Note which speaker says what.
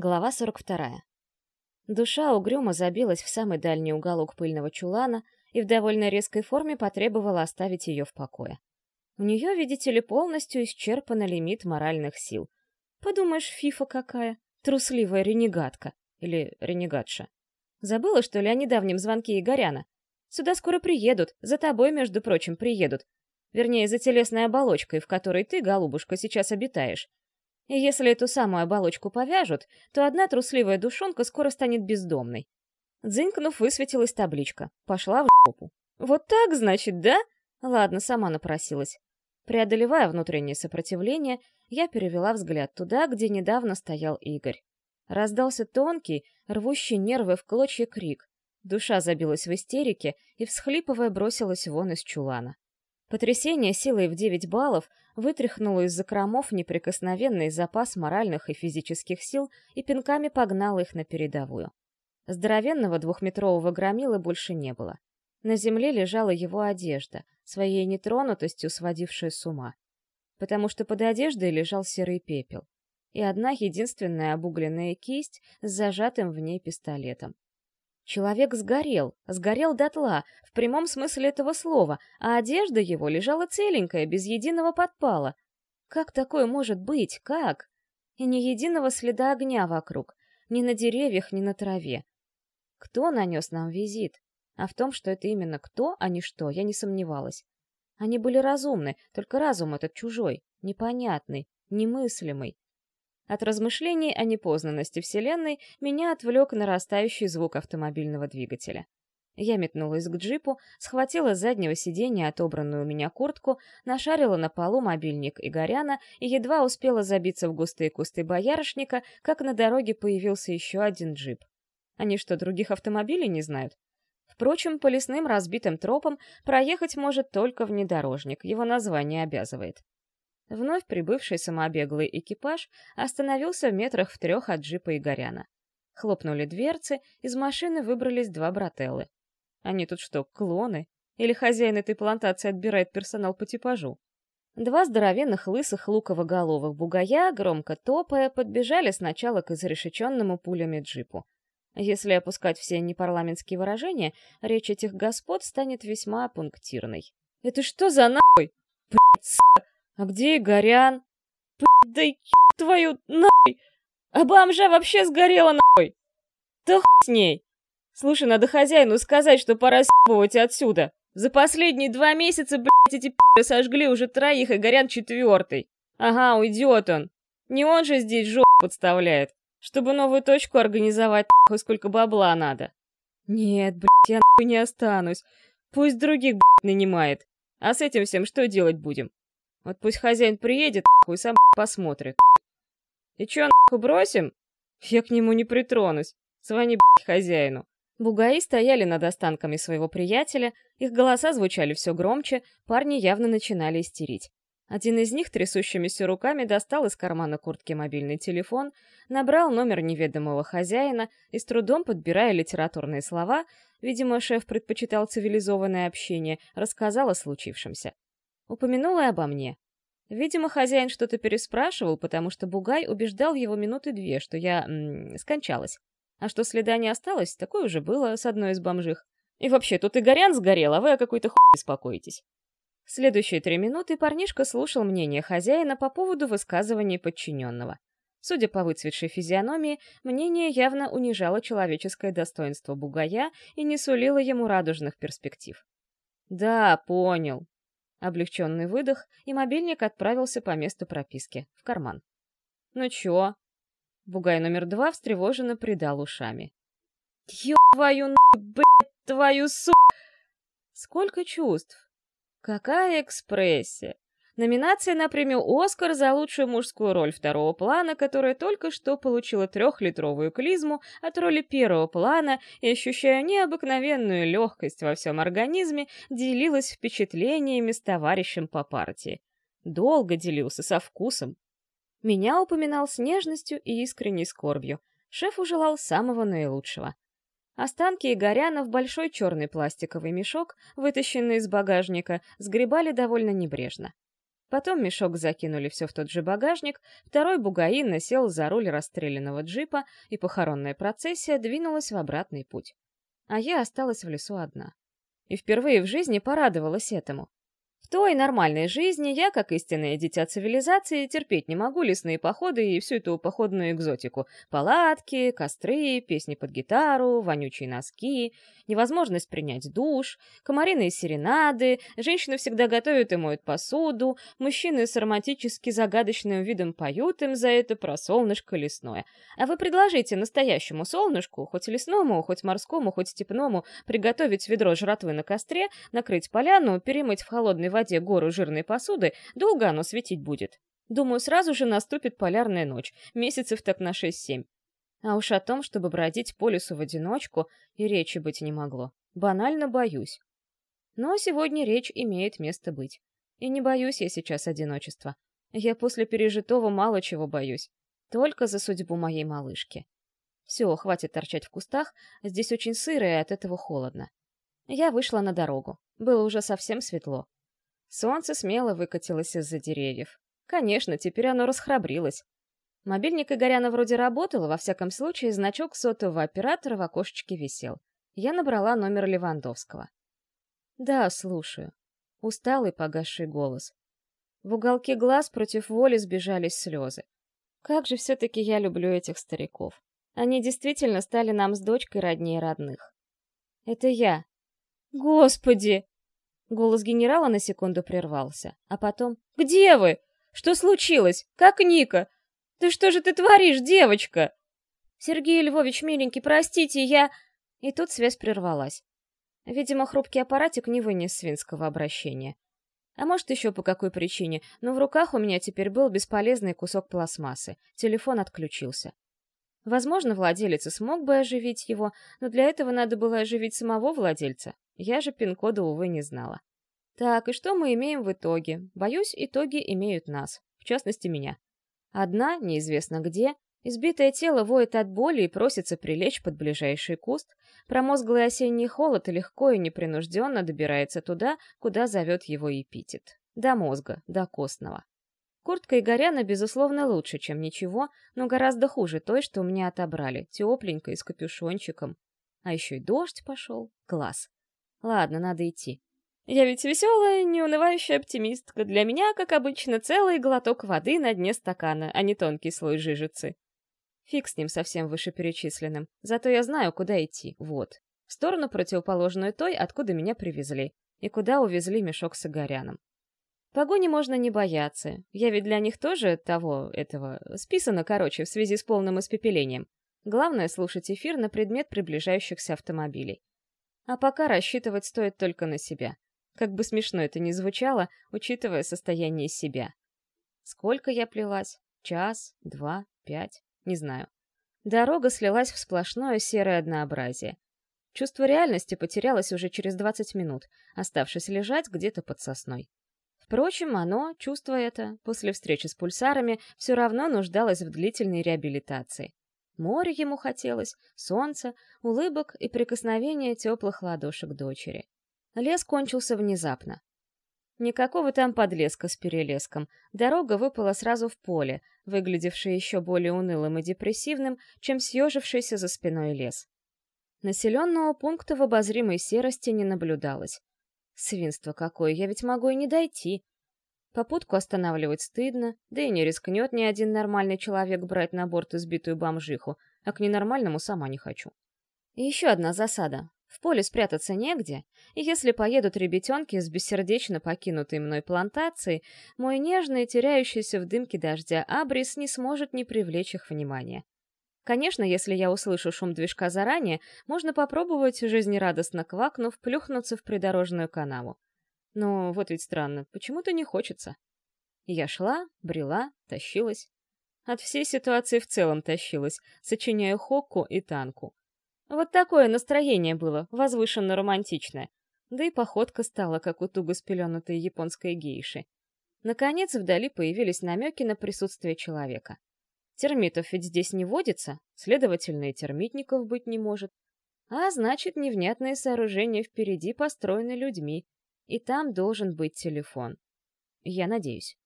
Speaker 1: Глава 42. Душа угрюмо забилась в самый дальний уголок пыльного чулана и в довольно резкой форме потребовала оставить ее в покое. У нее, видите ли, полностью исчерпан лимит моральных сил. Подумаешь, фифа какая, трусливая ренегатка. Или ренегатша. Забыла, что ли, о недавнем звонке Игоряна? Сюда скоро приедут, за тобой, между прочим, приедут. Вернее, за телесной оболочкой, в которой ты, голубушка, сейчас обитаешь. И если эту самую оболочку повяжут, то одна трусливая душонка скоро станет бездомной. Дзынькнув, высветилась табличка. Пошла в жопу. Вот так, значит, да? Ладно, сама напросилась. Преодолевая внутреннее сопротивление, я перевела взгляд туда, где недавно стоял Игорь. Раздался тонкий, рвущий нервы в клочья крик. Душа забилась в истерике и, всхлипывая, бросилась вон из чулана. Потрясение силой в 9 баллов вытряхнуло из закромов неприкосновенный запас моральных и физических сил и пинками погнало их на передовую. Здоровенного двухметрового громила больше не было. На земле лежала его одежда, своей нетронутостью сводившая с ума. Потому что под одеждой лежал серый пепел. И одна единственная обугленная кисть с зажатым в ней пистолетом. Человек сгорел, сгорел дотла, в прямом смысле этого слова, а одежда его лежала целенькая, без единого подпала. Как такое может быть? Как? И ни единого следа огня вокруг, ни на деревьях, ни на траве. Кто нанес нам визит? А в том, что это именно кто, а не что, я не сомневалась. Они были разумны, только разум этот чужой, непонятный, немыслимый. От размышлений о непознанности Вселенной меня отвлек нарастающий звук автомобильного двигателя. Я метнулась к джипу, схватила с заднего сиденья отобранную у меня куртку, нашарила на полу мобильник Игоряна и едва успела забиться в густые кусты боярышника, как на дороге появился еще один джип. Они что, других автомобилей не знают? Впрочем, по лесным разбитым тропам проехать может только внедорожник, его название обязывает. Вновь прибывший самобеглый экипаж остановился в метрах в трех от джипа Игоряна. Хлопнули дверцы, из машины выбрались два брателлы. Они тут что, клоны? Или хозяин этой плантации отбирает персонал по типажу? Два здоровенных лысых луково-головых бугая, громко топая, подбежали сначала к изрешеченному пулями джипу. Если опускать все непарламентские выражения, речь этих господ станет весьма пунктирной. «Это что за нахуй? Блядь! А где Игорян? Да твою нахуй! А бомжа вообще сгорела нахуй! Да хуй с ней! Слушай, надо хозяину сказать, что пора съебывать отсюда. За последние два месяца, блядь, эти пи***ы сожгли уже троих, и горян четвертый. Ага, уйдет он. Не он же здесь жопу подставляет. Чтобы новую точку организовать, нахуй, сколько бабла надо. Нет, блядь, я нахуй не останусь. Пусть других, блядь, нанимает. А с этим всем что делать будем? Вот пусть хозяин приедет, нахуй, сам посмотрит. И чё, нахуй, бросим? Я к нему не притронусь. Звони, хозяину. Бугаи стояли над останками своего приятеля, их голоса звучали все громче, парни явно начинали истерить. Один из них трясущимися руками достал из кармана куртки мобильный телефон, набрал номер неведомого хозяина и, с трудом подбирая литературные слова, видимо, шеф предпочитал цивилизованное общение, рассказал о случившемся. Упомянула и обо мне. Видимо, хозяин что-то переспрашивал, потому что Бугай убеждал его минуты две, что я м -м, скончалась. А что следа не осталось, такое уже было с одной из бомжих. И вообще, тут и горян сгорел, а вы о какой-то хуй беспокоитесь. Следующие три минуты парнишка слушал мнение хозяина по поводу высказывания подчиненного. Судя по выцветшей физиономии, мнение явно унижало человеческое достоинство бугая и не сулило ему радужных перспектив. «Да, понял», Облегченный выдох, и мобильник отправился по месту прописки, в карман. «Ну чё?» Бугай номер два встревоженно придал ушами. «Ё-твою, блядь, твою су...» Сколько чувств! Какая экспрессия! Номинация на премию «Оскар» за лучшую мужскую роль второго плана, которая только что получила трехлитровую клизму от роли первого плана и, ощущая необыкновенную легкость во всем организме, делилась впечатлениями с товарищем по партии. Долго делился, со вкусом. Меня упоминал с нежностью и искренней скорбью. Шеф желал самого наилучшего. Останки Игоряна в большой черный пластиковый мешок, вытащенный из багажника, сгребали довольно небрежно. Потом мешок закинули все в тот же багажник, второй бугаин сел за руль расстрелянного джипа, и похоронная процессия двинулась в обратный путь. А я осталась в лесу одна. И впервые в жизни порадовалась этому. В той нормальной жизни я, как истинное дитя цивилизации, терпеть не могу лесные походы и всю эту походную экзотику. Палатки, костры, песни под гитару, вонючие носки, невозможность принять душ, комариные серенады, женщины всегда готовят и моют посуду, мужчины с романтически загадочным видом поют им за это про солнышко лесное. А вы предложите настоящему солнышку, хоть лесному, хоть морскому, хоть степному, приготовить ведро жратвы на костре, накрыть поляну, перемыть в холодной воде гору жирной посуды, долго оно светить будет. Думаю, сразу же наступит полярная ночь, месяцев так на 6-7. А уж о том, чтобы бродить по лесу в одиночку, и речи быть не могло. Банально боюсь. Но сегодня речь имеет место быть. И не боюсь я сейчас одиночества. Я после пережитого мало чего боюсь. Только за судьбу моей малышки. Все, хватит торчать в кустах, здесь очень сыро и от этого холодно. Я вышла на дорогу. Было уже совсем светло. Солнце смело выкатилось из-за деревьев. Конечно, теперь оно расхрабрилось. Мобильник Игоряна вроде работал, во всяком случае значок сотового оператора в окошечке висел. Я набрала номер Левандовского. «Да, слушаю». Усталый погасший голос. В уголке глаз против воли сбежались слезы. Как же все-таки я люблю этих стариков. Они действительно стали нам с дочкой роднее родных. Это я. Господи! Голос генерала на секунду прервался, а потом «Где вы? Что случилось? Как Ника? Да что же ты творишь, девочка?» «Сергей Львович, миленький, простите, я...» И тут связь прервалась. Видимо, хрупкий аппаратик не вынес свинского обращения. А может, еще по какой причине, но в руках у меня теперь был бесполезный кусок пластмассы. Телефон отключился. Возможно, владелец смог бы оживить его, но для этого надо было оживить самого владельца. Я же пин-кода, увы, не знала. Так, и что мы имеем в итоге? Боюсь, итоги имеют нас, в частности, меня. Одна, неизвестно где, избитое тело воет от боли и просится прилечь под ближайший куст, промозглый осенний холод легко и непринужденно добирается туда, куда зовет его эпитет. До мозга, до костного. Куртка Игоряна, безусловно, лучше, чем ничего, но гораздо хуже той, что у меня отобрали, тепленькой, с капюшончиком. А еще и дождь пошел. Класс. Ладно, надо идти. Я ведь веселая, неунывающая оптимистка. Для меня, как обычно, целый глоток воды на дне стакана, а не тонкий слой жижицы. Фиг с ним совсем вышеперечисленным. Зато я знаю, куда идти. Вот. В сторону противоположную той, откуда меня привезли. И куда увезли мешок с Игоряном. Погони можно не бояться. Я ведь для них тоже того, этого, списано, короче, в связи с полным испепелением. Главное — слушать эфир на предмет приближающихся автомобилей. А пока рассчитывать стоит только на себя. Как бы смешно это ни звучало, учитывая состояние себя. Сколько я плелась? Час? Два? Пять? Не знаю. Дорога слилась в сплошное серое однообразие. Чувство реальности потерялось уже через 20 минут, оставшись лежать где-то под сосной. Впрочем, оно, чувство это, после встречи с пульсарами, все равно нуждалось в длительной реабилитации. Море ему хотелось, солнце, улыбок и прикосновения теплых ладошек дочери. Лес кончился внезапно. Никакого там подлеска с перелеском. Дорога выпала сразу в поле, выглядевшее еще более унылым и депрессивным, чем съежившийся за спиной лес. Населенного пункта в обозримой серости не наблюдалось. Свинство какое, я ведь могу и не дойти. Попутку останавливать стыдно, да и не рискнет ни один нормальный человек брать на борт избитую бомжиху, а к ненормальному сама не хочу. И еще одна засада. В поле спрятаться негде, и если поедут ребятенки с бессердечно покинутой мной плантацией, мой нежный, теряющийся в дымке дождя абрис не сможет не привлечь их внимания. Конечно, если я услышу шум движка заранее, можно попробовать, жизнерадостно квакнув, плюхнуться в придорожную канаву. Но вот ведь странно, почему-то не хочется. Я шла, брела, тащилась. От всей ситуации в целом тащилась, сочиняя хокку и танку. Вот такое настроение было, возвышенно-романтичное. Да и походка стала, как у туго спеленутой японской гейши. Наконец, вдали появились намеки на присутствие человека. Термитов ведь здесь не водится, следовательно, и термитников быть не может. А значит, невнятное сооружение впереди построено людьми, и там должен быть телефон. я надеюсь.